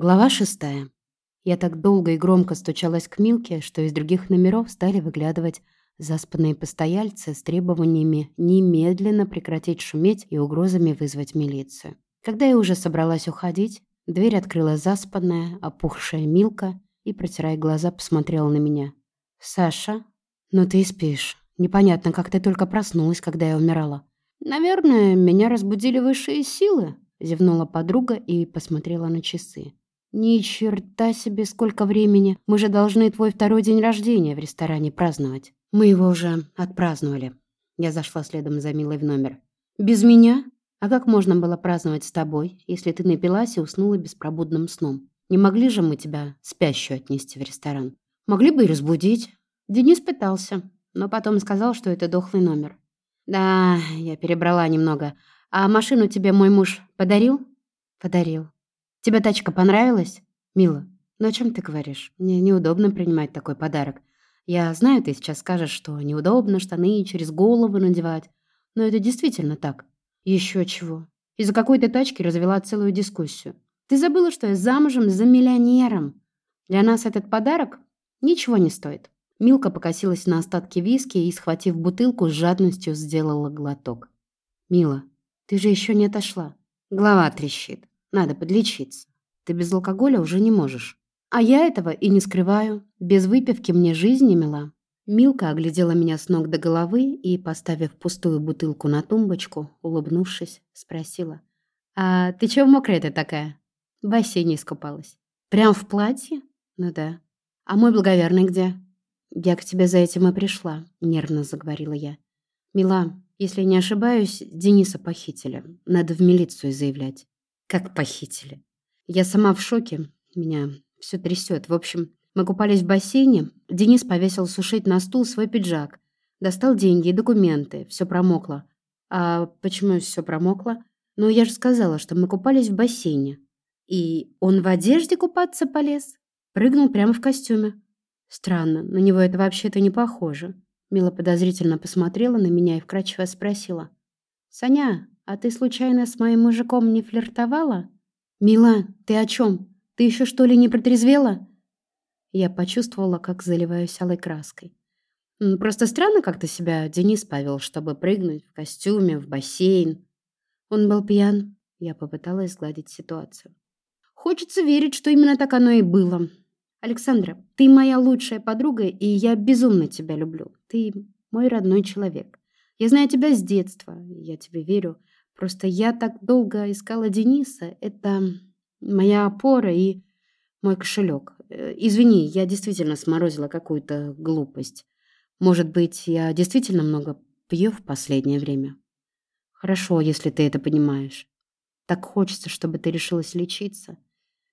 Глава шестая. Я так долго и громко стучалась к Милке, что из других номеров стали выглядывать заспанные постояльцы с требованиями немедленно прекратить шуметь и угрозами вызвать милицию. Когда я уже собралась уходить, дверь открыла заспанная, опухшая Милка и, протирая глаза, посмотрела на меня. «Саша, ну ты спишь. Непонятно, как ты только проснулась, когда я умирала». «Наверное, меня разбудили высшие силы», — зевнула подруга и посмотрела на часы. «Ни черта себе, сколько времени! Мы же должны твой второй день рождения в ресторане праздновать». «Мы его уже отпраздновали». Я зашла следом за Милой в номер. «Без меня? А как можно было праздновать с тобой, если ты напилась и уснула беспробудным сном? Не могли же мы тебя спящую отнести в ресторан? Могли бы и разбудить». Денис пытался, но потом сказал, что это дохлый номер. «Да, я перебрала немного. А машину тебе мой муж подарил?» «Подарил. Тебе тачка понравилась? Мила, ну о чем ты говоришь? Мне неудобно принимать такой подарок. Я знаю, ты сейчас скажешь, что неудобно штаны через голову надевать. Но это действительно так. Еще чего. Из-за какой-то тачки развела целую дискуссию. Ты забыла, что я замужем за миллионером. Для нас этот подарок ничего не стоит. Милка покосилась на остатки виски и, схватив бутылку, с жадностью сделала глоток. «Мила, ты же еще не отошла. Голова трещит. Надо подлечиться. Ты без алкоголя уже не можешь. А я этого и не скрываю. Без выпивки мне жизнь не мила. Милка оглядела меня с ног до головы и, поставив пустую бутылку на тумбочку, улыбнувшись, спросила. «А ты чего мокрая-то такая?» В бассейне искупалась. «Прям в платье?» «Ну да. А мой благоверный где?» «Я к тебе за этим и пришла», — нервно заговорила я. «Мила, если не ошибаюсь, Дениса похитили. Надо в милицию заявлять». Как похитили. Я сама в шоке. Меня все трясет. В общем, мы купались в бассейне. Денис повесил сушить на стул свой пиджак. Достал деньги и документы. Все промокло. А почему все промокло? Ну, я же сказала, что мы купались в бассейне. И он в одежде купаться полез. Прыгнул прямо в костюме. Странно, на него это вообще-то не похоже. Мила подозрительно посмотрела на меня и вкрадчиво спросила. «Саня, «А ты случайно с моим мужиком не флиртовала?» «Мила, ты о чем? Ты еще что ли не протрезвела?» Я почувствовала, как заливаюсь алой краской. «Просто странно как-то себя Денис повел, чтобы прыгнуть в костюме, в бассейн. Он был пьян». Я попыталась сгладить ситуацию. «Хочется верить, что именно так оно и было. Александра, ты моя лучшая подруга, и я безумно тебя люблю. Ты мой родной человек. Я знаю тебя с детства, я тебе верю. Просто я так долго искала Дениса. Это моя опора и мой кошелек. Э, извини, я действительно сморозила какую-то глупость. Может быть, я действительно много пью в последнее время. Хорошо, если ты это понимаешь. Так хочется, чтобы ты решилась лечиться.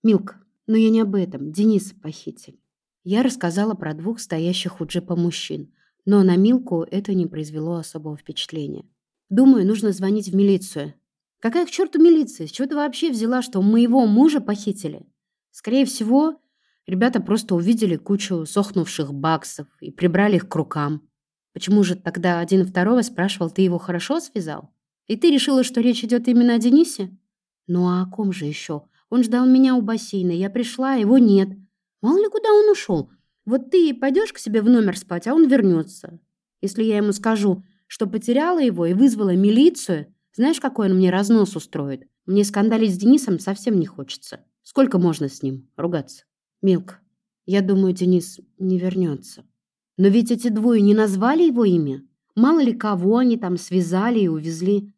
Милк, но я не об этом. Денис похитили. Я рассказала про двух стоящих у джипа мужчин, но на Милку это не произвело особого впечатления. Думаю, нужно звонить в милицию. Какая к черту милиция? С чего ты вообще взяла, что моего мужа похитили? Скорее всего, ребята просто увидели кучу сохнувших баксов и прибрали их к рукам. Почему же тогда один второго спрашивал, ты его хорошо связал? И ты решила, что речь идет именно о Денисе? Ну а о ком же еще? Он ждал меня у бассейна, я пришла, а его нет. Мало ли куда он ушел. Вот ты пойдешь к себе в номер спать, а он вернется. Если я ему скажу, что потеряла его и вызвала милицию, знаешь, какой он мне разнос устроит? Мне скандалить с Денисом совсем не хочется. Сколько можно с ним ругаться? Милк, я думаю, Денис не вернется. Но ведь эти двое не назвали его имя. Мало ли кого они там связали и увезли.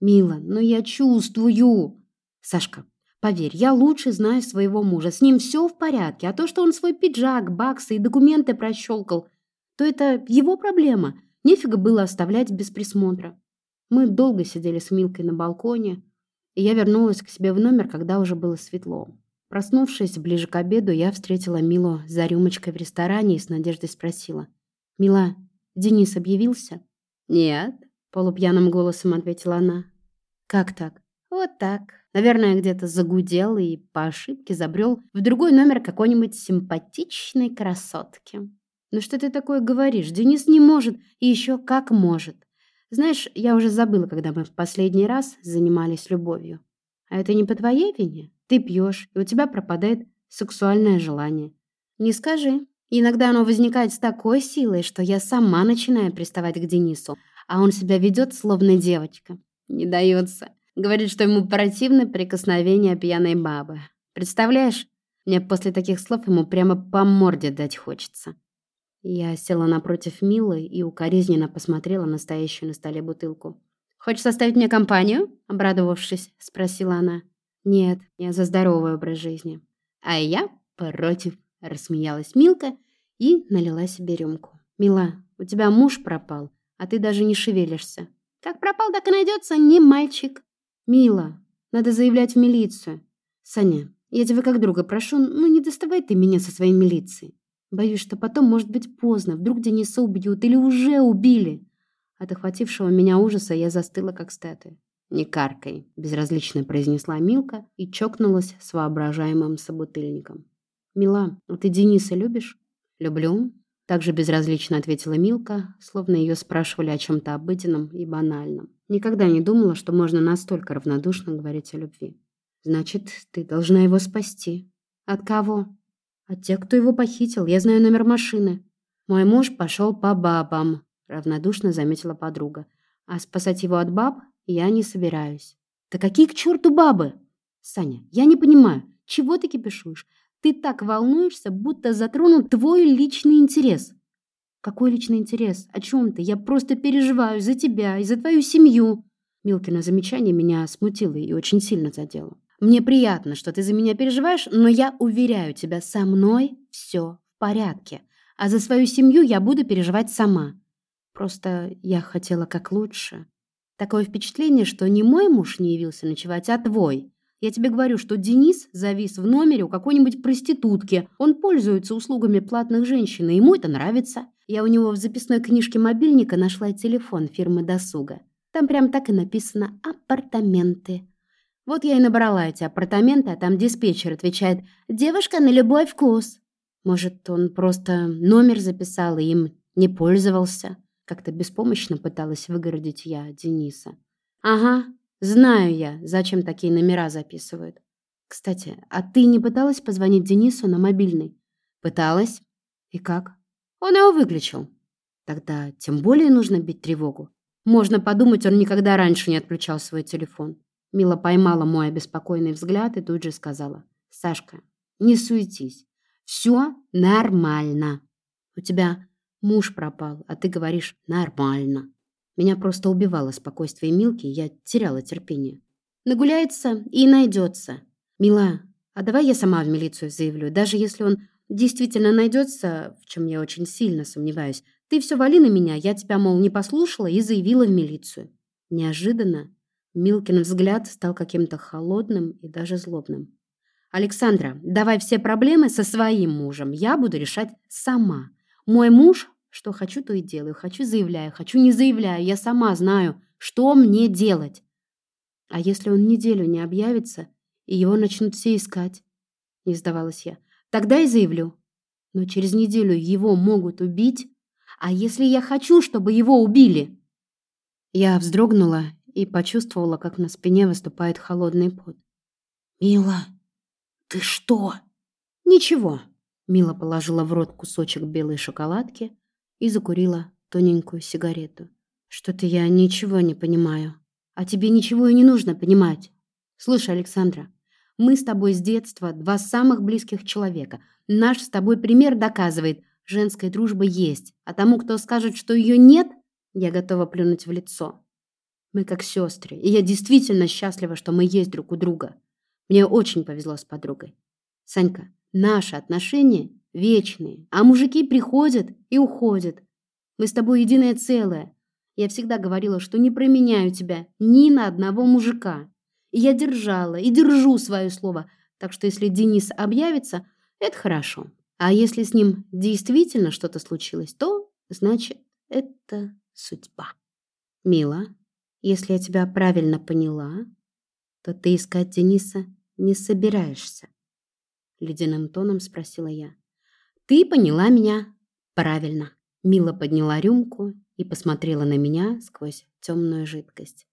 Мила, но я чувствую. Сашка, поверь, я лучше знаю своего мужа. С ним все в порядке. А то, что он свой пиджак, баксы и документы прощелкал, то это его проблема. Нефига было оставлять без присмотра. Мы долго сидели с Милкой на балконе, и я вернулась к себе в номер, когда уже было светло. Проснувшись ближе к обеду, я встретила Милу за рюмочкой в ресторане и с надеждой спросила. «Мила, Денис объявился?» «Нет», — полупьяным голосом ответила она. «Как так?» «Вот так. Наверное, где-то загудел и по ошибке забрел в другой номер какой-нибудь симпатичной красотки». «Ну что ты такое говоришь? Денис не может, и еще как может. Знаешь, я уже забыла, когда мы в последний раз занимались любовью. А это не по твоей вине? Ты пьешь, и у тебя пропадает сексуальное желание. Не скажи. Иногда оно возникает с такой силой, что я сама начинаю приставать к Денису, а он себя ведет словно девочка. Не дается. Говорит, что ему противно прикосновение пьяной бабы. Представляешь? Мне после таких слов ему прямо по морде дать хочется. Я села напротив Милы и укоризненно посмотрела на стоящую на столе бутылку. «Хочешь составить мне компанию?» — обрадовавшись, спросила она. «Нет, я за здоровый образ жизни». «А я против», — рассмеялась Милка и налила себе рюмку. «Мила, у тебя муж пропал, а ты даже не шевелишься». «Как пропал, так и найдется, не мальчик». «Мила, надо заявлять в милицию». «Саня, я тебя как друга прошу, ну не доставай ты меня со своей милицией. Боюсь, что потом может быть поздно, вдруг Дениса убьют или уже убили». От охватившего меня ужаса я застыла, как статуя. «Не каркай», — безразлично произнесла Милка и чокнулась с воображаемым собутыльником. «Мила, а ты Дениса любишь?» «Люблю», — также безразлично ответила Милка, словно ее спрашивали о чем-то обыденном и банальном. Никогда не думала, что можно настолько равнодушно говорить о любви. Значит, ты должна его спасти. От кого? От тех, кто его похитил. Я знаю номер машины. Мой муж пошел по бабам, равнодушно заметила подруга. А спасать его от баб я не собираюсь. Да какие к черту бабы? Саня, я не понимаю, чего ты кипишуешь? Ты так волнуешься, будто затронул твой личный интерес. Какой личный интерес? О чем ты? Я просто переживаю за тебя и за твою семью. Милкино замечание меня смутило и очень сильно задело. Мне приятно, что ты за меня переживаешь, но я уверяю тебя, со мной все в порядке. А за свою семью я буду переживать сама. Просто я хотела как лучше. Такое впечатление, что не мой муж не явился ночевать, а твой. Я тебе говорю, что Денис завис в номере у какой-нибудь проститутки. Он пользуется услугами платных женщин, и ему это нравится. Я у него в записной книжке мобильника нашла телефон фирмы «Досуга». Там прям так и написано «апартаменты». Вот я и набрала эти апартаменты, а там диспетчер отвечает «Девушка на любой вкус». Может, он просто номер записал и им не пользовался? Как-то беспомощно пыталась выгородить я Дениса. «Ага, знаю я, зачем такие номера записывают. Кстати, а ты не пыталась позвонить Денису на мобильный?» «Пыталась. И как?» «Он его выключил». «Тогда тем более нужно бить тревогу. Можно подумать, он никогда раньше не отключал свой телефон». Мила поймала мой обеспокоенный взгляд и тут же сказала. «Сашка, не суетись. Все нормально. У тебя муж пропал, а ты говоришь «нормально». Меня просто убивало спокойствие Милки, я теряла терпение. Нагуляется и найдется. Мила, а давай я сама в милицию заявлю, даже если он действительно найдется, в чем я очень сильно сомневаюсь. Ты все вали на меня, я тебя, мол, не послушала и заявила в милицию. Неожиданно Милкин взгляд стал каким-то холодным и даже злобным. «Александра, давай все проблемы со своим мужем. Я буду решать сама. Мой муж, что хочу, то и делаю. Хочу, заявляю. Хочу, не заявляю. Я сама знаю, что мне делать. А если он неделю не объявится, и его начнут все искать?» Не сдавалась я. «Тогда и заявлю. Но через неделю его могут убить. А если я хочу, чтобы его убили?» Я вздрогнула и почувствовала, как на спине выступает холодный пот. «Мила, ты что?» «Ничего». Мила положила в рот кусочек белой шоколадки и закурила тоненькую сигарету. «Что-то я ничего не понимаю. А тебе ничего и не нужно понимать. Слушай, Александра, мы с тобой с детства два самых близких человека. Наш с тобой пример доказывает, женская дружба есть, а тому, кто скажет, что ее нет, я готова плюнуть в лицо. Мы как сестры, и я действительно счастлива, что мы есть друг у друга. Мне очень повезло с подругой. Санька, наши отношения вечные, а мужики приходят и уходят. Мы с тобой единое целое. Я всегда говорила, что не променяю тебя ни на одного мужика. И я держала и держу свое слово. Так что если Денис объявится, это хорошо. А если с ним действительно что-то случилось, то, значит, это судьба. Мила, если я тебя правильно поняла, то ты искать Дениса не собираешься. Ледяным тоном спросила я. Ты поняла меня правильно. Мила подняла рюмку и посмотрела на меня сквозь темную жидкость.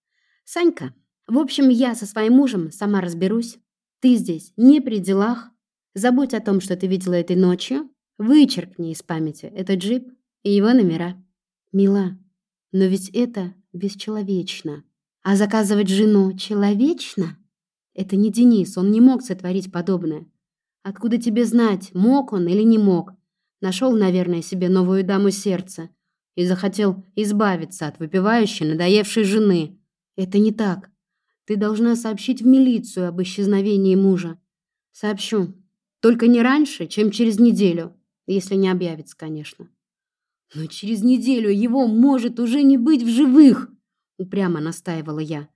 Санька, в общем, я со своим мужем сама разберусь. Ты здесь не при делах. Забудь о том, что ты видела этой ночью. Вычеркни из памяти этот джип и его номера. Мила, но ведь это бесчеловечно. А заказывать жену человечно? Это не Денис, он не мог сотворить подобное. Откуда тебе знать, мог он или не мог? Нашел, наверное, себе новую даму сердца и захотел избавиться от выпивающей, надоевшей жены. Это не так. Ты должна сообщить в милицию об исчезновении мужа. Сообщу. Только не раньше, чем через неделю. Если не объявится, конечно. Но через неделю его может уже не быть в живых, упрямо настаивала я.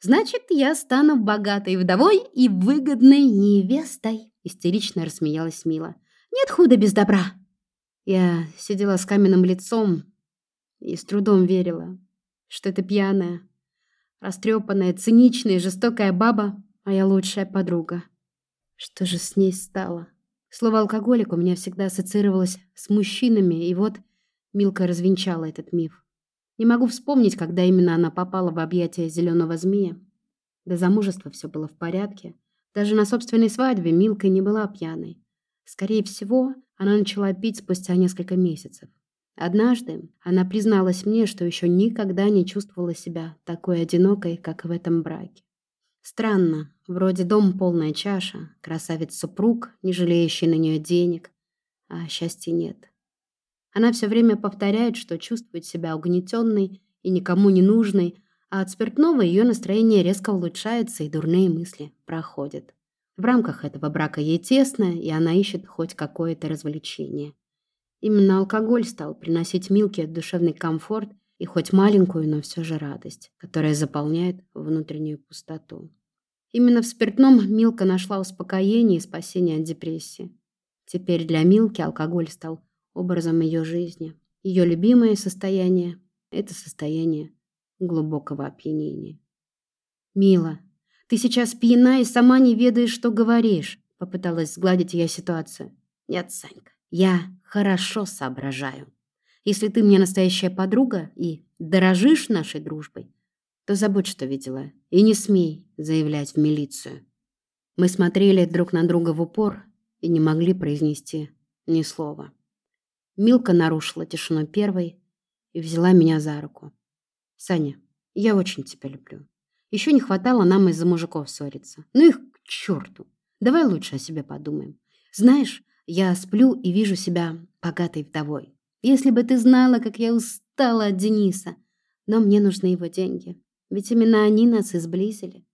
Значит, я стану богатой вдовой и выгодной невестой, истерично рассмеялась Мила. Нет худа без добра. Я сидела с каменным лицом и с трудом верила, что это пьяная, растрепанная, циничная жестокая баба моя лучшая подруга. Что же с ней стало? Слово «алкоголик» у меня всегда ассоциировалось с мужчинами, и вот Милка развенчала этот миф. Не могу вспомнить, когда именно она попала в объятия зеленого змея. До замужества все было в порядке. Даже на собственной свадьбе Милка не была пьяной. Скорее всего, она начала пить спустя несколько месяцев. Однажды она призналась мне, что еще никогда не чувствовала себя такой одинокой, как в этом браке. Странно, вроде дом полная чаша, красавец-супруг, не жалеющий на нее денег, а счастья нет. Она все время повторяет, что чувствует себя угнетенной и никому не нужной, а от спиртного ее настроение резко улучшается и дурные мысли проходят. В рамках этого брака ей тесно, и она ищет хоть какое-то развлечение. Именно алкоголь стал приносить Милке душевный комфорт и хоть маленькую, но все же радость, которая заполняет внутреннюю пустоту. Именно в спиртном Милка нашла успокоение и спасение от депрессии. Теперь для Милки алкоголь стал образом ее жизни. Ее любимое состояние – это состояние глубокого опьянения. «Мила, ты сейчас пьяна и сама не ведаешь, что говоришь», – попыталась сгладить я ситуацию. «Нет, Санька, я хорошо соображаю. Если ты мне настоящая подруга и дорожишь нашей дружбой, то забудь, что видела, и не смей заявлять в милицию». Мы смотрели друг на друга в упор и не могли произнести ни слова. Милка нарушила тишину первой и взяла меня за руку. «Саня, я очень тебя люблю. Еще не хватало нам из-за мужиков ссориться. Ну их к черту. Давай лучше о себе подумаем. Знаешь, я сплю и вижу себя богатой вдовой. Если бы ты знала, как я устала от Дениса. Но мне нужны его деньги. Ведь именно они нас и сблизили.